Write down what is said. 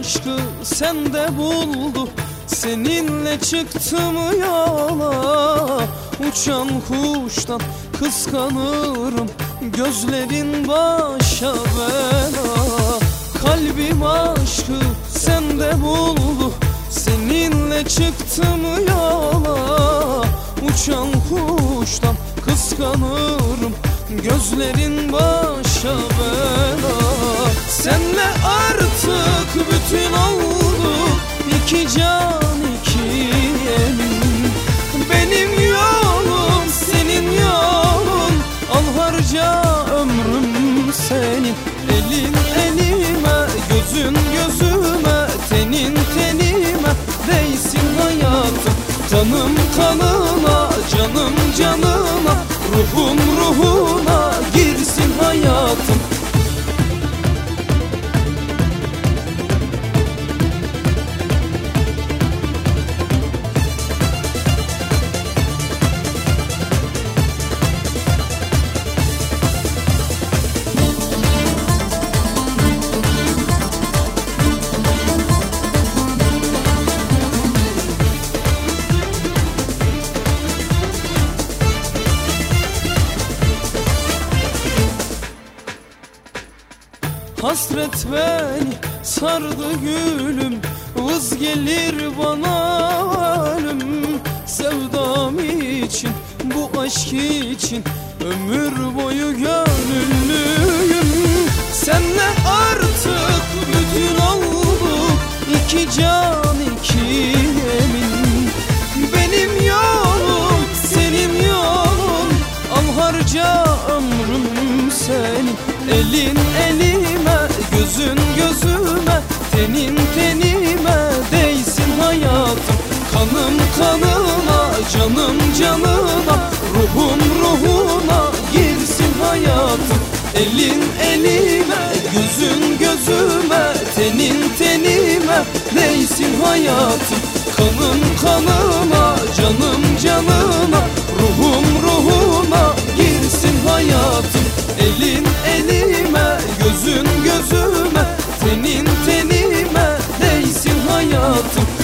aşkı sende buldu. Seninle çıktım yola. Uçan kuştan kıskanırım. Gözlerin başa bela. Kalbim aşkı sende buldu. Seninle çıktım yola. Uçan kuştan kıskanırım. Gözlerin başa bela Senle artık bütün olduk. İki can Hasret beni sardı gülüm Vız gelir bana ölüm Sevdam için bu aşk için Ömür boyu gönüllüyüm. Senle artık bütün olduk iki can iki emin Benim yolum senin yolun Al harca ömrüm senin Elin Canım canına, ruhum ruhuna girsin hayatım Elin elime, gözün gözüme, tenin tenime Neysin hayatım Kanım kanıma, canım canına, ruhum ruhuna girsin hayatım Elin elime, gözün gözüme, tenin tenime Neysin hayatım